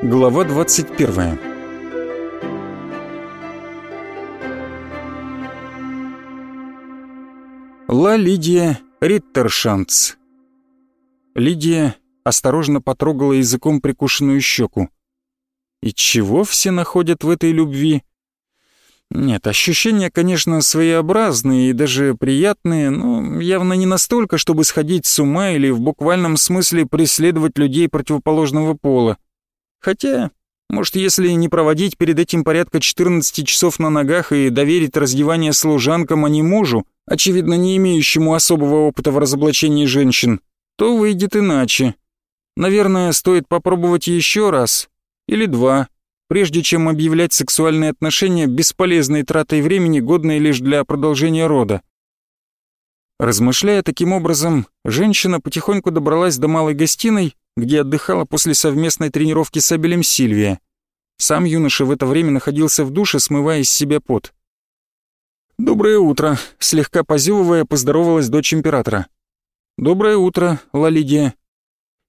Глава 21 Ла Лидия Риттершанц Лидия осторожно потрогала языком прикушенную щеку. И чего все находят в этой любви? Нет, ощущения, конечно, своеобразные и даже приятные, но явно не настолько, чтобы сходить с ума или в буквальном смысле преследовать людей противоположного пола. Хотя, может, если не проводить перед этим порядка 14 часов на ногах и доверить раздевание служанкам, а не мужу, очевидно, не имеющему особого опыта в разоблачении женщин, то выйдет иначе. Наверное, стоит попробовать еще раз или два, прежде чем объявлять сексуальные отношения бесполезной тратой времени, годной лишь для продолжения рода. Размышляя таким образом, женщина потихоньку добралась до малой гостиной, где отдыхала после совместной тренировки с Абелем Сильвия. Сам юноша в это время находился в душе, смывая из себя пот. «Доброе утро», — слегка позевывая, поздоровалась дочь императора. «Доброе утро, Лалидия»,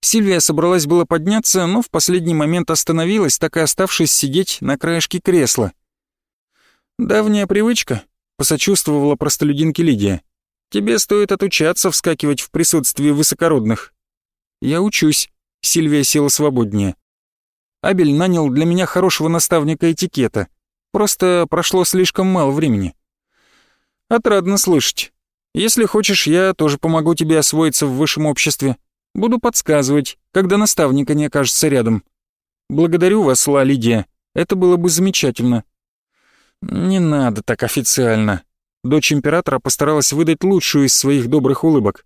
Сильвия собралась было подняться, но в последний момент остановилась, так и оставшись сидеть на краешке кресла. «Давняя привычка», — посочувствовала простолюдинке Лидия. «Тебе стоит отучаться вскакивать в присутствии высокородных». «Я учусь», — Сильвия села свободнее. «Абель нанял для меня хорошего наставника этикета. Просто прошло слишком мало времени». «Отрадно слышать. Если хочешь, я тоже помогу тебе освоиться в высшем обществе. Буду подсказывать, когда наставника не окажется рядом. Благодарю вас, Ла Лидия. Это было бы замечательно. Не надо так официально. Дочь императора постаралась выдать лучшую из своих добрых улыбок.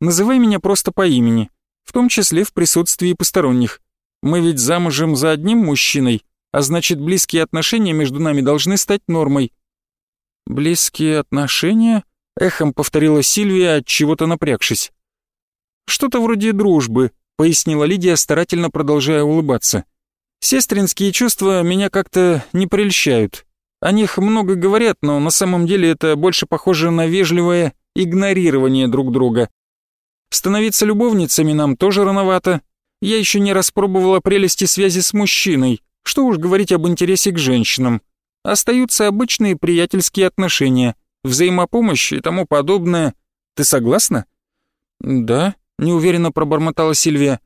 Называй меня просто по имени, в том числе в присутствии посторонних. Мы ведь замужем за одним мужчиной, а значит, близкие отношения между нами должны стать нормой. Близкие отношения? Эхом повторила Сильвия, от чего-то напрягшись. «Что-то вроде дружбы», — пояснила Лидия, старательно продолжая улыбаться. «Сестринские чувства меня как-то не прельщают. О них много говорят, но на самом деле это больше похоже на вежливое игнорирование друг друга. Становиться любовницами нам тоже рановато. Я еще не распробовала прелести связи с мужчиной, что уж говорить об интересе к женщинам. Остаются обычные приятельские отношения, взаимопомощь и тому подобное. Ты согласна?» «Да», неуверенно пробормотала Сильвия.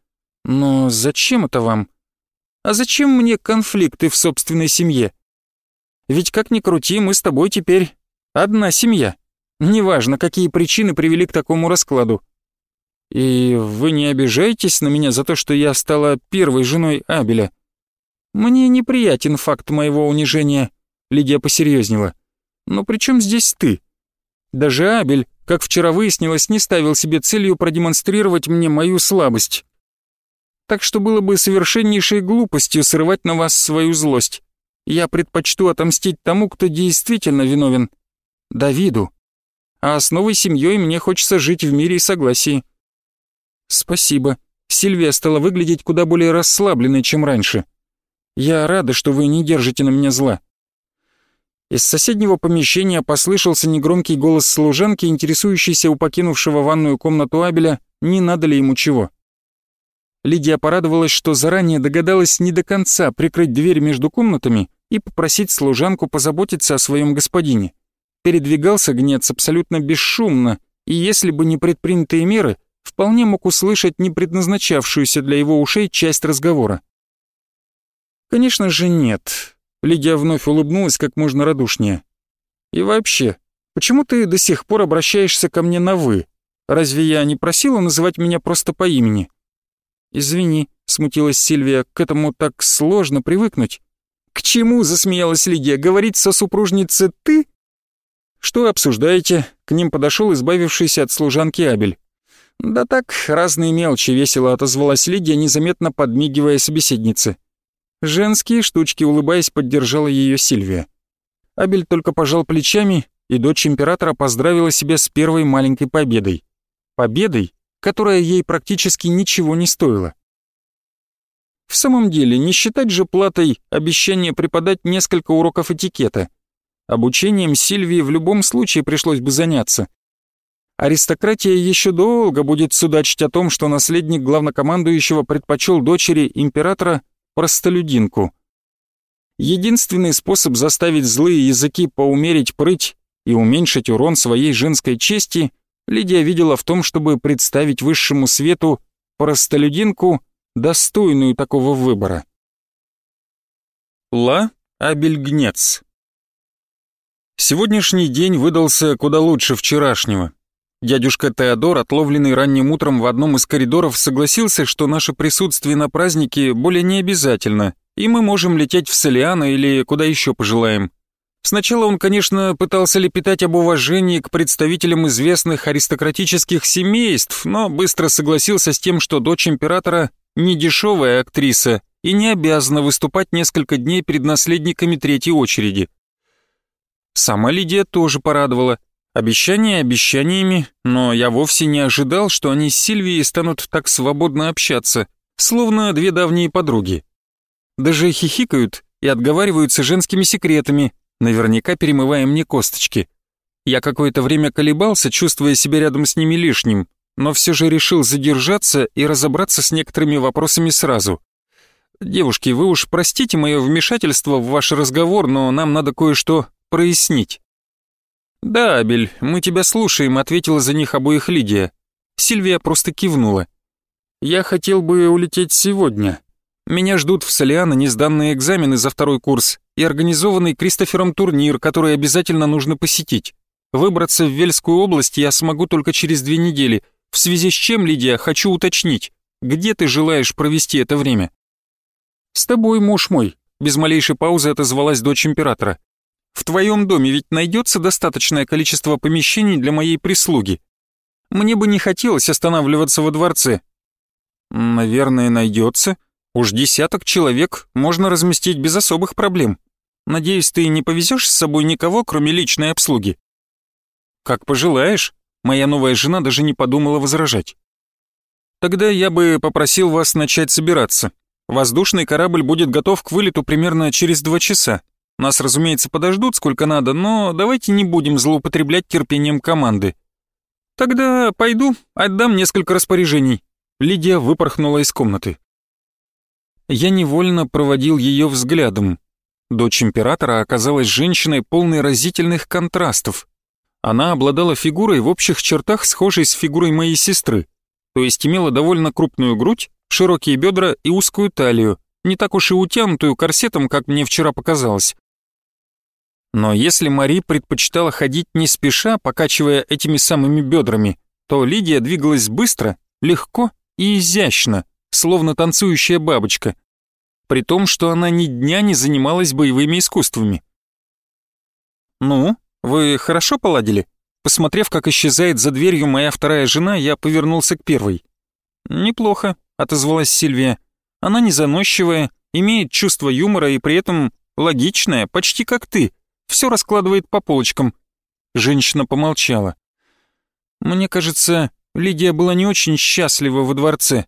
«Но зачем это вам? А зачем мне конфликты в собственной семье? Ведь как ни крути, мы с тобой теперь одна семья. Неважно, какие причины привели к такому раскладу. И вы не обижаетесь на меня за то, что я стала первой женой Абеля? Мне неприятен факт моего унижения», — Лидия посерьезнела. «Но при чем здесь ты? Даже Абель как вчера выяснилось, не ставил себе целью продемонстрировать мне мою слабость. Так что было бы совершеннейшей глупостью срывать на вас свою злость. Я предпочту отомстить тому, кто действительно виновен. Давиду. А с новой семьей мне хочется жить в мире и согласии. Спасибо. Сильвия стала выглядеть куда более расслабленной, чем раньше. Я рада, что вы не держите на меня зла. Из соседнего помещения послышался негромкий голос служанки, интересующейся у покинувшего ванную комнату Абеля, не надо ли ему чего. Лидия порадовалась, что заранее догадалась не до конца прикрыть дверь между комнатами и попросить служанку позаботиться о своем господине. Передвигался гнец абсолютно бесшумно, и если бы не предпринятые меры, вполне мог услышать не предназначавшуюся для его ушей часть разговора. Конечно же нет. Лидия вновь улыбнулась как можно радушнее. «И вообще, почему ты до сих пор обращаешься ко мне на «вы»? Разве я не просила называть меня просто по имени?» «Извини», — смутилась Сильвия, — «к этому так сложно привыкнуть». «К чему?» — засмеялась Лидия. «Говорить со супружницей ты?» «Что обсуждаете?» — к ним подошел избавившийся от служанки Абель. «Да так, разные мелочи», — весело отозвалась Лидия, незаметно подмигивая собеседнице. Женские штучки, улыбаясь, поддержала ее Сильвия. Абель только пожал плечами, и дочь императора поздравила себя с первой маленькой победой. Победой, которая ей практически ничего не стоила. В самом деле, не считать же платой обещание преподать несколько уроков этикета. Обучением Сильвии в любом случае пришлось бы заняться. Аристократия еще долго будет судачить о том, что наследник главнокомандующего предпочел дочери императора простолюдинку. Единственный способ заставить злые языки поумерить прыть и уменьшить урон своей женской чести Лидия видела в том, чтобы представить высшему свету простолюдинку, достойную такого выбора. Ла Абельгнец Сегодняшний день выдался куда лучше вчерашнего. Дядюшка Теодор, отловленный ранним утром в одном из коридоров, согласился, что наше присутствие на празднике более не обязательно, и мы можем лететь в Солиано или куда еще пожелаем. Сначала он, конечно, пытался лепетать об уважении к представителям известных аристократических семейств, но быстро согласился с тем, что дочь императора не дешевая актриса и не обязана выступать несколько дней перед наследниками третьей очереди. Сама Лидия тоже порадовала. Обещания обещаниями, но я вовсе не ожидал, что они с Сильвией станут так свободно общаться, словно две давние подруги. Даже хихикают и отговариваются женскими секретами, наверняка перемывая мне косточки. Я какое-то время колебался, чувствуя себя рядом с ними лишним, но все же решил задержаться и разобраться с некоторыми вопросами сразу. «Девушки, вы уж простите мое вмешательство в ваш разговор, но нам надо кое-что прояснить». «Да, Абель, мы тебя слушаем», — ответила за них обоих Лидия. Сильвия просто кивнула. «Я хотел бы улететь сегодня. Меня ждут в Солиано несданные экзамены за второй курс и организованный Кристофером турнир, который обязательно нужно посетить. Выбраться в Вельскую область я смогу только через две недели, в связи с чем, Лидия, хочу уточнить, где ты желаешь провести это время?» «С тобой, муж мой», — без малейшей паузы отозвалась дочь императора. «В твоем доме ведь найдется достаточное количество помещений для моей прислуги. Мне бы не хотелось останавливаться во дворце». «Наверное, найдется», Уж десяток человек можно разместить без особых проблем. Надеюсь, ты не повезешь с собой никого, кроме личной обслуги. Как пожелаешь. Моя новая жена даже не подумала возражать. Тогда я бы попросил вас начать собираться. Воздушный корабль будет готов к вылету примерно через два часа. Нас, разумеется, подождут сколько надо, но давайте не будем злоупотреблять терпением команды. Тогда пойду, отдам несколько распоряжений. Лидия выпорхнула из комнаты я невольно проводил ее взглядом. Дочь императора оказалась женщиной, полной разительных контрастов. Она обладала фигурой в общих чертах, схожей с фигурой моей сестры, то есть имела довольно крупную грудь, широкие бедра и узкую талию, не так уж и утянутую корсетом, как мне вчера показалось. Но если Мари предпочитала ходить не спеша, покачивая этими самыми бедрами, то Лидия двигалась быстро, легко и изящно, словно танцующая бабочка, при том, что она ни дня не занималась боевыми искусствами. «Ну, вы хорошо поладили?» Посмотрев, как исчезает за дверью моя вторая жена, я повернулся к первой. «Неплохо», — отозвалась Сильвия. «Она не заносчивая, имеет чувство юмора и при этом логичная, почти как ты, все раскладывает по полочкам». Женщина помолчала. «Мне кажется, Лидия была не очень счастлива во дворце.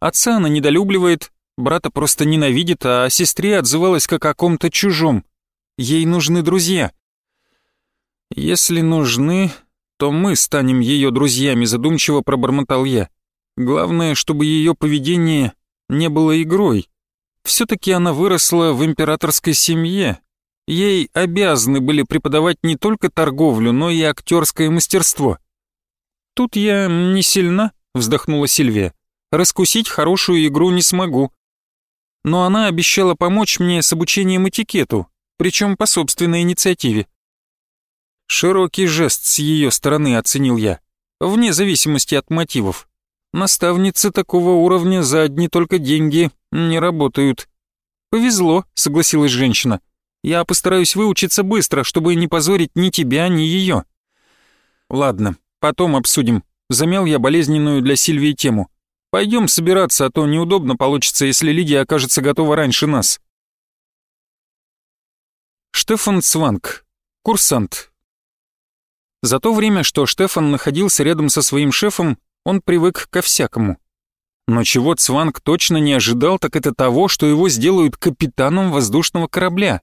Отца она недолюбливает, брата просто ненавидит, а о сестре отзывалась как о ком-то чужом. Ей нужны друзья. Если нужны, то мы станем ее друзьями, задумчиво пробормотал я. Главное, чтобы ее поведение не было игрой. Все-таки она выросла в императорской семье. Ей обязаны были преподавать не только торговлю, но и актерское мастерство. «Тут я не сильна», — вздохнула Сильвия. Раскусить хорошую игру не смогу. Но она обещала помочь мне с обучением этикету, причем по собственной инициативе. Широкий жест с ее стороны оценил я, вне зависимости от мотивов. Наставницы такого уровня за одни только деньги не работают. «Повезло», — согласилась женщина. «Я постараюсь выучиться быстро, чтобы не позорить ни тебя, ни ее». «Ладно, потом обсудим», — замял я болезненную для Сильвии тему. Пойдем собираться, а то неудобно получится, если Лидия окажется готова раньше нас. Штефан Цванг, курсант. За то время, что Штефан находился рядом со своим шефом, он привык ко всякому. Но чего Цванг точно не ожидал, так это того, что его сделают капитаном воздушного корабля.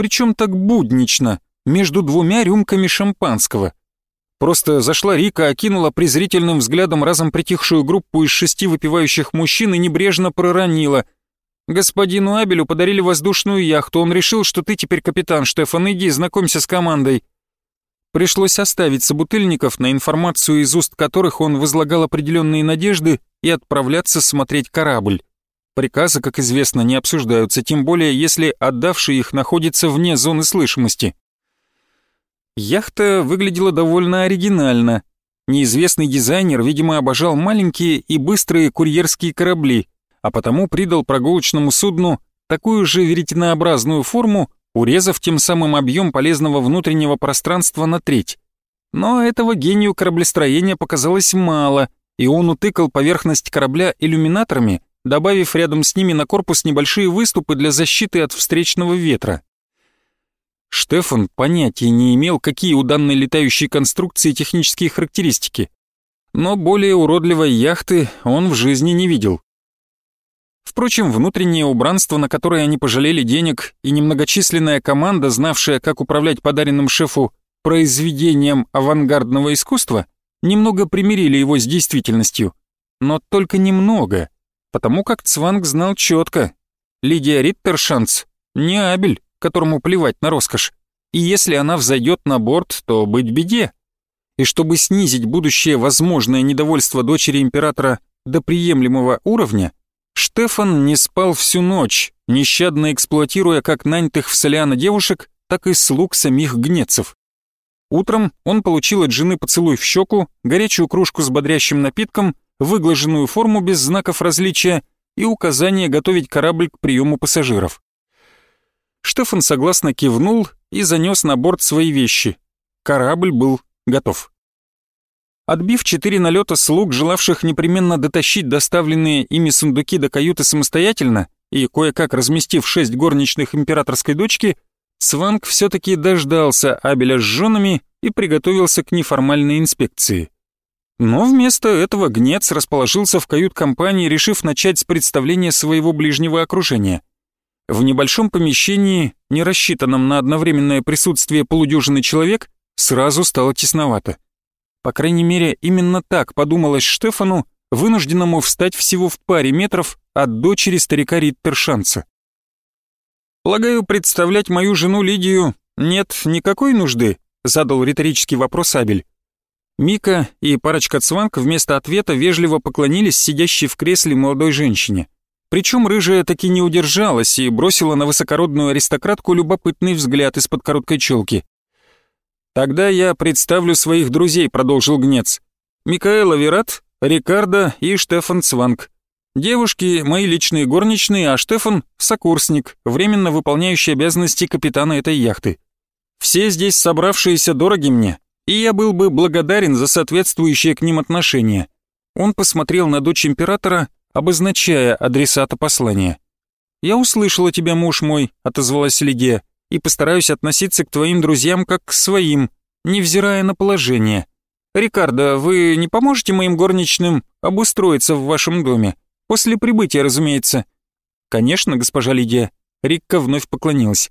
Причем так буднично, между двумя рюмками шампанского. Просто зашла Рика, окинула презрительным взглядом разом притихшую группу из шести выпивающих мужчин и небрежно проронила. Господину Абелю подарили воздушную яхту, он решил, что ты теперь капитан, Штефан, иди, знакомься с командой». Пришлось оставить собутыльников, на информацию из уст которых он возлагал определенные надежды, и отправляться смотреть корабль. Приказы, как известно, не обсуждаются, тем более если отдавший их находится вне зоны слышимости. Яхта выглядела довольно оригинально. Неизвестный дизайнер, видимо, обожал маленькие и быстрые курьерские корабли, а потому придал прогулочному судну такую же веретенообразную форму, урезав тем самым объем полезного внутреннего пространства на треть. Но этого гению кораблестроения показалось мало, и он утыкал поверхность корабля иллюминаторами, добавив рядом с ними на корпус небольшие выступы для защиты от встречного ветра. Штефан понятия не имел, какие у данной летающей конструкции технические характеристики, но более уродливой яхты он в жизни не видел. Впрочем, внутреннее убранство, на которое они пожалели денег, и немногочисленная команда, знавшая, как управлять подаренным шефу произведением авангардного искусства, немного примирили его с действительностью. Но только немного, потому как Цванг знал четко. Лидия Риттершанц не Абель, которому плевать на роскошь. И если она взойдет на борт, то быть беде. И чтобы снизить будущее возможное недовольство дочери императора до приемлемого уровня, Штефан не спал всю ночь, нещадно эксплуатируя как нанятых в Соляна девушек, так и слуг самих гнецев. Утром он получил от жены поцелуй в щеку, горячую кружку с бодрящим напитком, выглаженную форму без знаков различия и указание готовить корабль к приему пассажиров. Штефан согласно кивнул и занес на борт свои вещи. Корабль был готов. Отбив четыре налета слуг, желавших непременно дотащить доставленные ими сундуки до каюты самостоятельно, и кое-как разместив шесть горничных императорской дочки, Сванг все-таки дождался Абеля с женами и приготовился к неформальной инспекции. Но вместо этого Гнец расположился в кают-компании, решив начать с представления своего ближнего окружения. В небольшом помещении, не рассчитанном на одновременное присутствие полудюжины человек, сразу стало тесновато. По крайней мере, именно так подумалось Штефану, вынужденному встать всего в паре метров от дочери старика Риттершанца. «Полагаю, представлять мою жену Лидию нет никакой нужды?» задал риторический вопрос Абель. Мика и парочка Цванг вместо ответа вежливо поклонились сидящей в кресле молодой женщине. Причем рыжая таки не удержалась и бросила на высокородную аристократку любопытный взгляд из-под короткой челки. «Тогда я представлю своих друзей», — продолжил Гнец. «Микаэла Верат, Рикардо и Штефан Цванг. Девушки — мои личные горничные, а Штефан — сокурсник, временно выполняющий обязанности капитана этой яхты. Все здесь собравшиеся дороги мне, и я был бы благодарен за соответствующее к ним отношение». Он посмотрел на дочь императора, обозначая адресата послания. «Я услышала тебя, муж мой», — отозвалась Лидия и постараюсь относиться к твоим друзьям как к своим, невзирая на положение. Рикардо, вы не поможете моим горничным обустроиться в вашем доме? После прибытия, разумеется». «Конечно, госпожа Лидия». Рикка вновь поклонилась.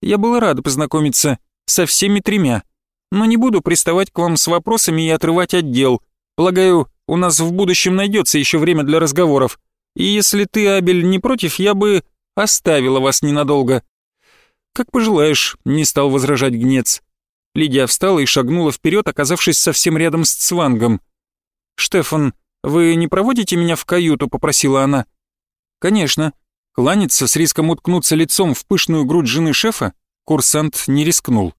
«Я была рада познакомиться со всеми тремя, но не буду приставать к вам с вопросами и отрывать отдел. Полагаю, у нас в будущем найдется еще время для разговоров. И если ты, Абель, не против, я бы оставила вас ненадолго. «Как пожелаешь», — не стал возражать гнец. Лидия встала и шагнула вперед, оказавшись совсем рядом с Цвангом. «Штефан, вы не проводите меня в каюту?» — попросила она. «Конечно». Кланяться с риском уткнуться лицом в пышную грудь жены шефа курсант не рискнул.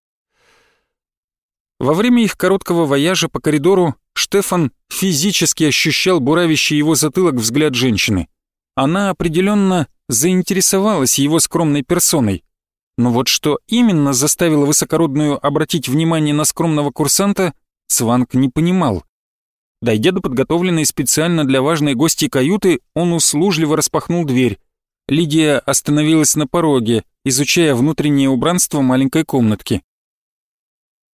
Во время их короткого вояжа по коридору Штефан физически ощущал буравящий его затылок взгляд женщины. Она определенно заинтересовалась его скромной персоной. Но вот что именно заставило высокородную обратить внимание на скромного курсанта, Цванг не понимал. Дойдя до подготовленной специально для важной гости каюты, он услужливо распахнул дверь. Лидия остановилась на пороге, изучая внутреннее убранство маленькой комнатки.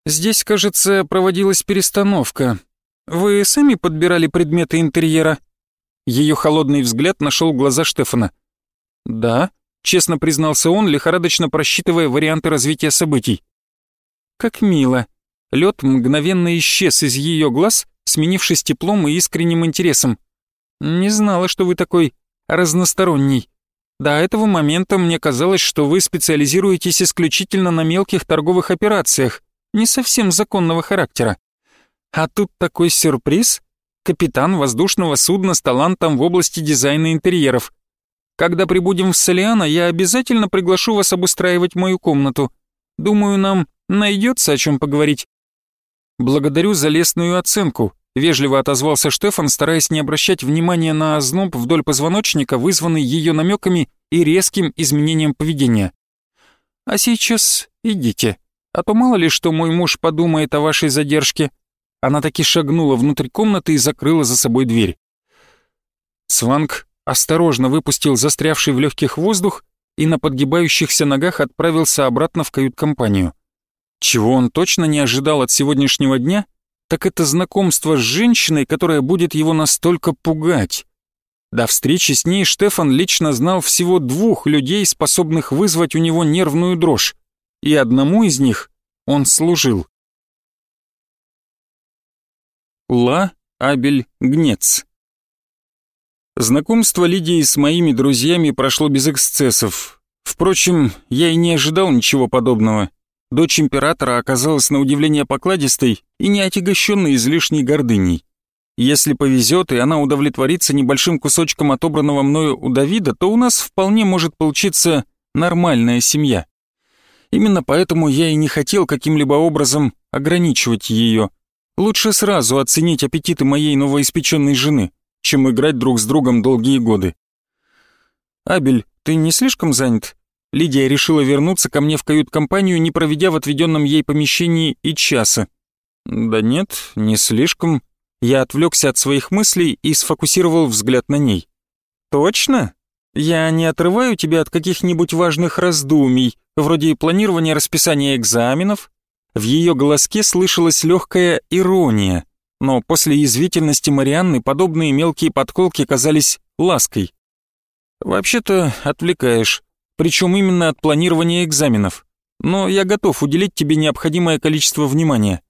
«Здесь, кажется, проводилась перестановка. Вы сами подбирали предметы интерьера?» Ее холодный взгляд нашел глаза Штефана. «Да», честно признался он, лихорадочно просчитывая варианты развития событий. Как мило. Лед мгновенно исчез из ее глаз, сменившись теплом и искренним интересом. Не знала, что вы такой разносторонний. До этого момента мне казалось, что вы специализируетесь исключительно на мелких торговых операциях, не совсем законного характера. А тут такой сюрприз. Капитан воздушного судна с талантом в области дизайна интерьеров. Когда прибудем в Солиано, я обязательно приглашу вас обустраивать мою комнату. Думаю, нам найдется о чем поговорить. Благодарю за лестную оценку, вежливо отозвался Штефан, стараясь не обращать внимания на озноб вдоль позвоночника, вызванный ее намеками и резким изменением поведения. А сейчас идите, а то мало ли что мой муж подумает о вашей задержке. Она таки шагнула внутрь комнаты и закрыла за собой дверь. Сванг осторожно выпустил застрявший в легких воздух и на подгибающихся ногах отправился обратно в кают-компанию. Чего он точно не ожидал от сегодняшнего дня, так это знакомство с женщиной, которая будет его настолько пугать. До встречи с ней Штефан лично знал всего двух людей, способных вызвать у него нервную дрожь, и одному из них он служил. Ла Абель Гнец. Знакомство Лидии с моими друзьями прошло без эксцессов. Впрочем, я и не ожидал ничего подобного. Дочь императора оказалась на удивление покладистой и не отягощенной излишней гордыней. Если повезет, и она удовлетворится небольшим кусочком отобранного мною у Давида, то у нас вполне может получиться нормальная семья. Именно поэтому я и не хотел каким-либо образом ограничивать ее – Лучше сразу оценить аппетиты моей новоиспеченной жены, чем играть друг с другом долгие годы. «Абель, ты не слишком занят?» Лидия решила вернуться ко мне в кают-компанию, не проведя в отведенном ей помещении и часа. «Да нет, не слишком». Я отвлекся от своих мыслей и сфокусировал взгляд на ней. «Точно? Я не отрываю тебя от каких-нибудь важных раздумий, вроде планирования расписания экзаменов, в ее голоске слышалась легкая ирония, но после язвительности Марианны подобные мелкие подколки казались лаской. «Вообще-то отвлекаешь, причем именно от планирования экзаменов, но я готов уделить тебе необходимое количество внимания».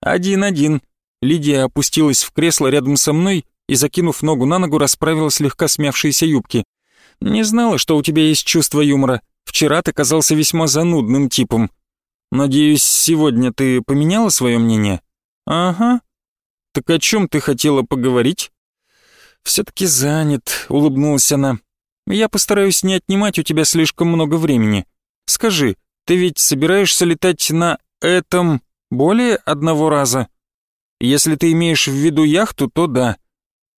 «Один-один». Лидия опустилась в кресло рядом со мной и, закинув ногу на ногу, расправила слегка смявшиеся юбки. «Не знала, что у тебя есть чувство юмора. Вчера ты казался весьма занудным типом. Надеюсь, сегодня ты поменяла свое мнение? Ага. Так о чем ты хотела поговорить? Все-таки занят, улыбнулась она. Я постараюсь не отнимать у тебя слишком много времени. Скажи, ты ведь собираешься летать на этом более одного раза? Если ты имеешь в виду яхту, то да.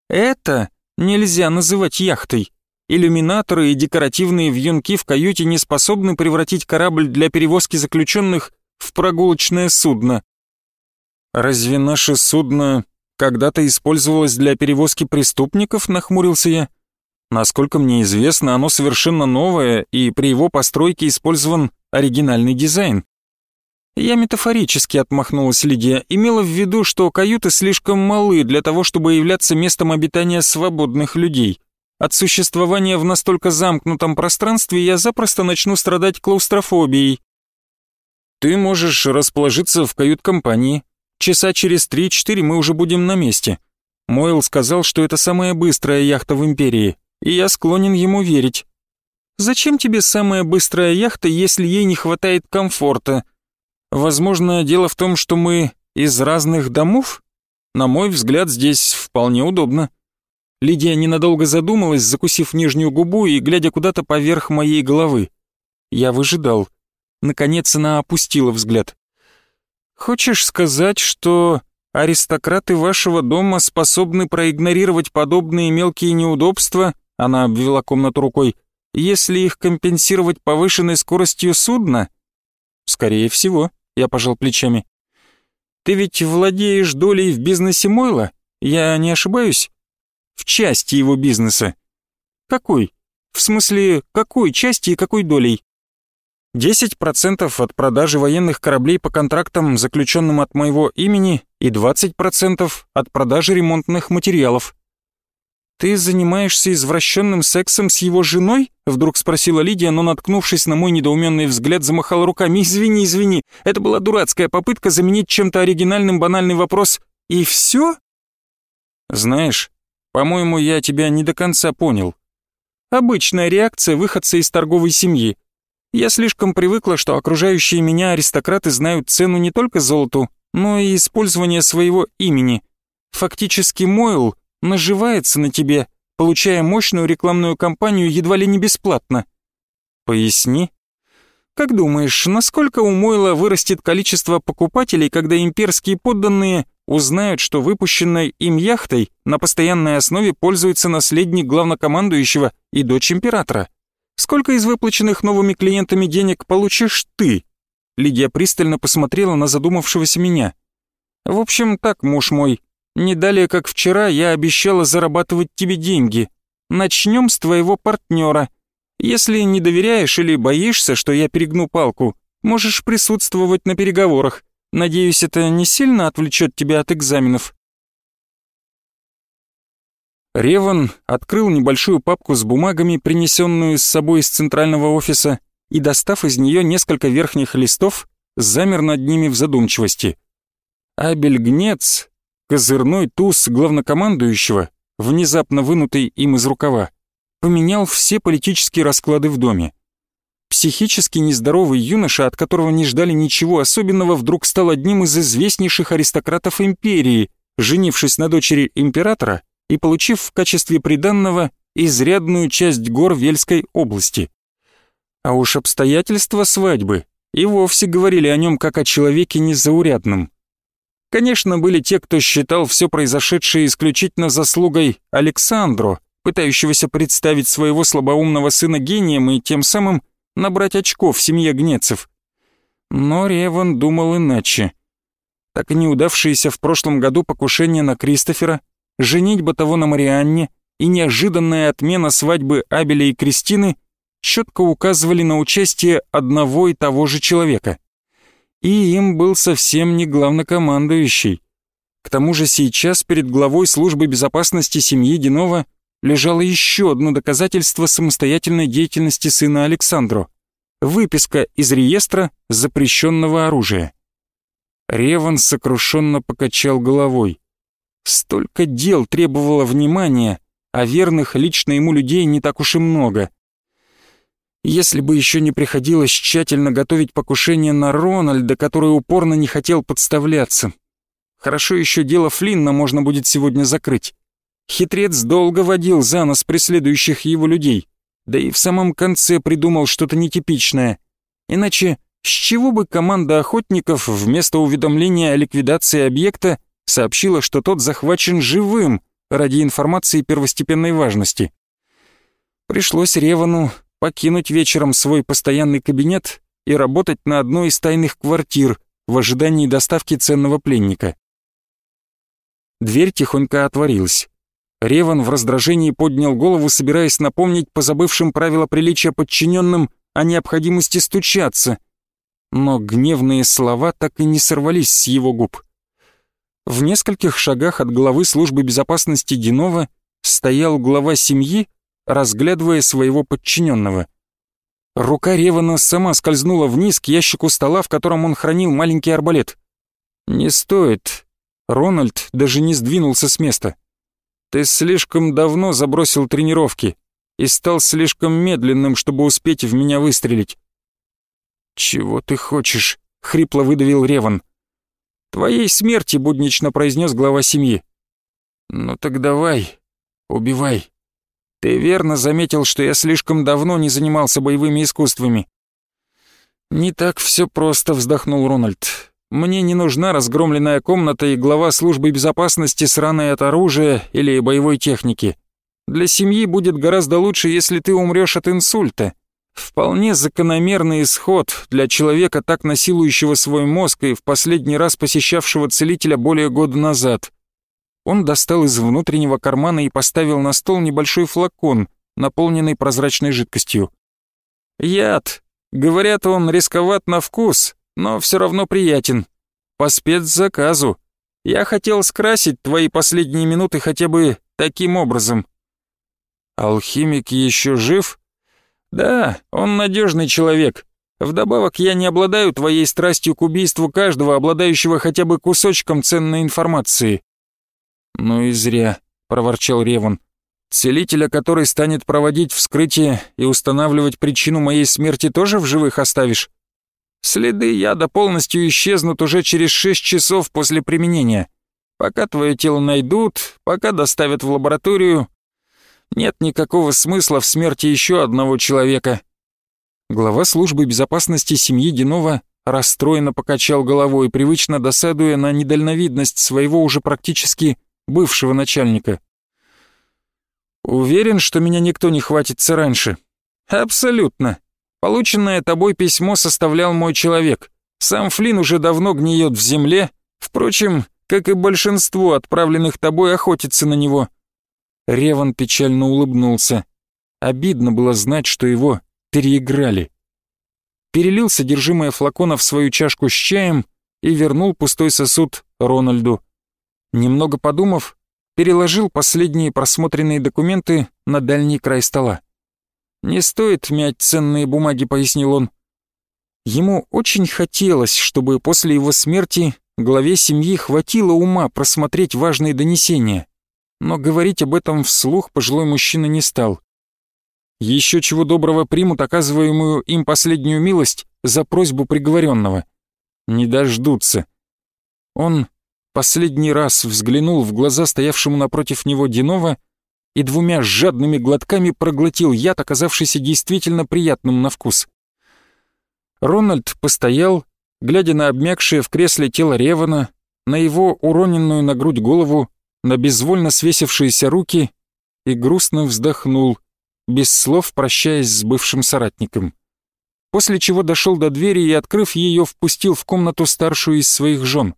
Это нельзя называть яхтой. Иллюминаторы и декоративные вьюнки в каюте не способны превратить корабль для перевозки заключенных в прогулочное судно. «Разве наше судно когда-то использовалось для перевозки преступников?» — нахмурился я. «Насколько мне известно, оно совершенно новое, и при его постройке использован оригинальный дизайн». Я метафорически отмахнулась Лидия, имела в виду, что каюты слишком малы для того, чтобы являться местом обитания свободных людей. От существования в настолько замкнутом пространстве я запросто начну страдать клаустрофобией. Ты можешь расположиться в кают-компании. Часа через три-четыре мы уже будем на месте. Мойл сказал, что это самая быстрая яхта в Империи, и я склонен ему верить. Зачем тебе самая быстрая яхта, если ей не хватает комфорта? Возможно, дело в том, что мы из разных домов? На мой взгляд, здесь вполне удобно. Лидия ненадолго задумалась, закусив нижнюю губу и глядя куда-то поверх моей головы. Я выжидал. Наконец она опустила взгляд. «Хочешь сказать, что аристократы вашего дома способны проигнорировать подобные мелкие неудобства?» Она обвела комнату рукой. «Если их компенсировать повышенной скоростью судна?» «Скорее всего», — я пожал плечами. «Ты ведь владеешь долей в бизнесе Мойла? Я не ошибаюсь?» В части его бизнеса. Какой? В смысле, какой части и какой долей? 10% от продажи военных кораблей по контрактам, заключенным от моего имени, и 20% от продажи ремонтных материалов. «Ты занимаешься извращенным сексом с его женой?» — вдруг спросила Лидия, но, наткнувшись на мой недоуменный взгляд, замахала руками. «Извини, извини, это была дурацкая попытка заменить чем-то оригинальным банальный вопрос. И все?» «Знаешь, по-моему, я тебя не до конца понял. Обычная реакция выходца из торговой семьи. Я слишком привыкла, что окружающие меня аристократы знают цену не только золоту, но и использование своего имени. Фактически Мойл наживается на тебе, получая мощную рекламную кампанию едва ли не бесплатно. Поясни. Как думаешь, насколько у Мойла вырастет количество покупателей, когда имперские подданные узнают, что выпущенной им яхтой на постоянной основе пользуется наследник главнокомандующего и дочь императора. Сколько из выплаченных новыми клиентами денег получишь ты? Лидия пристально посмотрела на задумавшегося меня. В общем, так, муж мой, не далее как вчера я обещала зарабатывать тебе деньги. Начнем с твоего партнера. Если не доверяешь или боишься, что я перегну палку, можешь присутствовать на переговорах. Надеюсь, это не сильно отвлечет тебя от экзаменов». Реван открыл небольшую папку с бумагами, принесенную с собой из центрального офиса, и, достав из нее несколько верхних листов, замер над ними в задумчивости. Абель Гнец, козырной туз главнокомандующего, внезапно вынутый им из рукава, поменял все политические расклады в доме. Психически нездоровый юноша, от которого не ждали ничего особенного, вдруг стал одним из известнейших аристократов империи, женившись на дочери императора и получив в качестве приданного изрядную часть гор Вельской области. А уж обстоятельства свадьбы и вовсе говорили о нем как о человеке незаурядном. Конечно, были те, кто считал все произошедшее исключительно заслугой Александру, пытающегося представить своего слабоумного сына гением и тем самым набрать очков в семье Гнецев. Но Реван думал иначе. Так и неудавшиеся в прошлом году покушение на Кристофера, женитьба того на Марианне и неожиданная отмена свадьбы Абеля и Кристины четко указывали на участие одного и того же человека. И им был совсем не главнокомандующий. К тому же сейчас перед главой службы безопасности семьи Динова лежало еще одно доказательство самостоятельной деятельности сына Александру — выписка из реестра запрещенного оружия. Реван сокрушенно покачал головой. Столько дел требовало внимания, а верных лично ему людей не так уж и много. Если бы еще не приходилось тщательно готовить покушение на Рональда, который упорно не хотел подставляться. Хорошо еще дело Флинна можно будет сегодня закрыть. Хитрец долго водил за нос преследующих его людей, да и в самом конце придумал что-то нетипичное. Иначе с чего бы команда охотников вместо уведомления о ликвидации объекта сообщила, что тот захвачен живым ради информации первостепенной важности? Пришлось Ревану покинуть вечером свой постоянный кабинет и работать на одной из тайных квартир в ожидании доставки ценного пленника. Дверь тихонько отворилась. Реван в раздражении поднял голову, собираясь напомнить позабывшим правила приличия подчиненным о необходимости стучаться. Но гневные слова так и не сорвались с его губ. В нескольких шагах от главы службы безопасности Динова стоял глава семьи, разглядывая своего подчиненного. Рука Ревана сама скользнула вниз к ящику стола, в котором он хранил маленький арбалет. «Не стоит». Рональд даже не сдвинулся с места. Ты слишком давно забросил тренировки и стал слишком медленным, чтобы успеть в меня выстрелить. Чего ты хочешь? хрипло выдавил Реван. Твоей смерти, буднично произнес глава семьи. Ну так давай, убивай. Ты верно заметил, что я слишком давно не занимался боевыми искусствами. Не так все просто, вздохнул Рональд. Мне не нужна разгромленная комната и глава службы безопасности сраной от оружия или боевой техники. Для семьи будет гораздо лучше, если ты умрешь от инсульта. Вполне закономерный исход для человека, так насилующего свой мозг и в последний раз посещавшего целителя более года назад. Он достал из внутреннего кармана и поставил на стол небольшой флакон, наполненный прозрачной жидкостью. Яд. Говорят, он рисковат на вкус, но все равно приятен. По спецзаказу. Я хотел скрасить твои последние минуты хотя бы таким образом. Алхимик еще жив? Да, он надежный человек. Вдобавок я не обладаю твоей страстью к убийству каждого, обладающего хотя бы кусочком ценной информации. Ну и зря, проворчал Реван. Целителя, который станет проводить вскрытие и устанавливать причину моей смерти, тоже в живых оставишь? Следы яда полностью исчезнут уже через шесть часов после применения. Пока твое тело найдут, пока доставят в лабораторию, нет никакого смысла в смерти еще одного человека. Глава службы безопасности семьи Динова расстроенно покачал головой, привычно досадуя на недальновидность своего уже практически бывшего начальника. «Уверен, что меня никто не хватится раньше?» «Абсолютно. Полученное тобой письмо составлял мой человек. Сам Флин уже давно гниет в земле, впрочем, как и большинство отправленных тобой охотиться на него». Реван печально улыбнулся. Обидно было знать, что его переиграли. Перелил содержимое флакона в свою чашку с чаем и вернул пустой сосуд Рональду. Немного подумав, переложил последние просмотренные документы на дальний край стола. «Не стоит мять ценные бумаги», — пояснил он. Ему очень хотелось, чтобы после его смерти главе семьи хватило ума просмотреть важные донесения, но говорить об этом вслух пожилой мужчина не стал. Еще чего доброго примут оказываемую им последнюю милость за просьбу приговоренного. Не дождутся. Он последний раз взглянул в глаза стоявшему напротив него Динова и двумя жадными глотками проглотил яд, оказавшийся действительно приятным на вкус. Рональд постоял, глядя на обмякшее в кресле тело Ревана, на его уроненную на грудь голову, на безвольно свесившиеся руки и грустно вздохнул — без слов прощаясь с бывшим соратником. После чего дошел до двери и, открыв ее, впустил в комнату старшую из своих жен.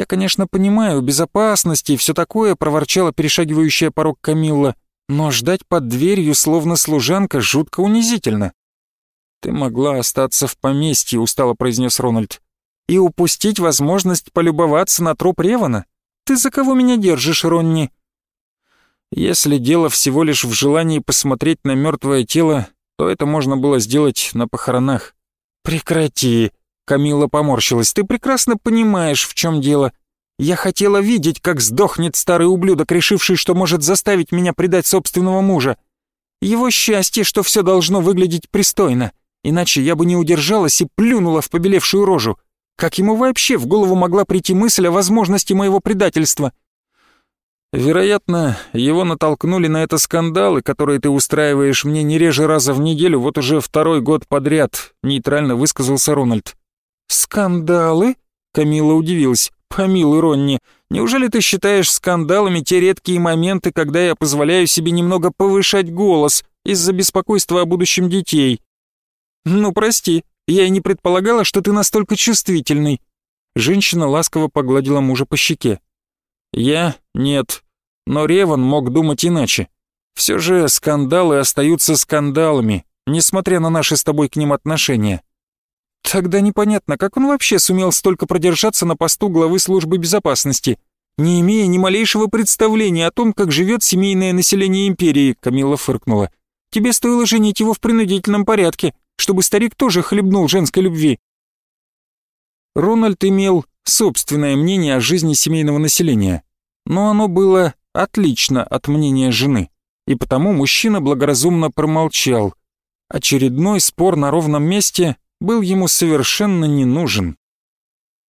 «Я, конечно, понимаю, безопасности и все такое», — проворчала перешагивающая порог Камилла, «но ждать под дверью, словно служанка, жутко унизительно». «Ты могла остаться в поместье», — устало произнес Рональд, «и упустить возможность полюбоваться на труп Ревана. Ты за кого меня держишь, Ронни?» Если дело всего лишь в желании посмотреть на мертвое тело, то это можно было сделать на похоронах. «Прекрати!» — Камила поморщилась. «Ты прекрасно понимаешь, в чем дело. Я хотела видеть, как сдохнет старый ублюдок, решивший, что может заставить меня предать собственного мужа. Его счастье, что все должно выглядеть пристойно, иначе я бы не удержалась и плюнула в побелевшую рожу. Как ему вообще в голову могла прийти мысль о возможности моего предательства?» Вероятно, его натолкнули на это скандалы, которые ты устраиваешь мне не реже раза в неделю, вот уже второй год подряд», — нейтрально высказался Рональд. «Скандалы?» — Камила удивилась. «Помилуй, Ронни, неужели ты считаешь скандалами те редкие моменты, когда я позволяю себе немного повышать голос из-за беспокойства о будущем детей?» «Ну, прости, я и не предполагала, что ты настолько чувствительный». Женщина ласково погладила мужа по щеке. Я — нет. Но Реван мог думать иначе. Все же скандалы остаются скандалами, несмотря на наши с тобой к ним отношения. Тогда непонятно, как он вообще сумел столько продержаться на посту главы службы безопасности, не имея ни малейшего представления о том, как живет семейное население империи, Камила фыркнула. Тебе стоило женить его в принудительном порядке, чтобы старик тоже хлебнул женской любви. Рональд имел собственное мнение о жизни семейного населения, но оно было отлично от мнения жены, и потому мужчина благоразумно промолчал. Очередной спор на ровном месте был ему совершенно не нужен.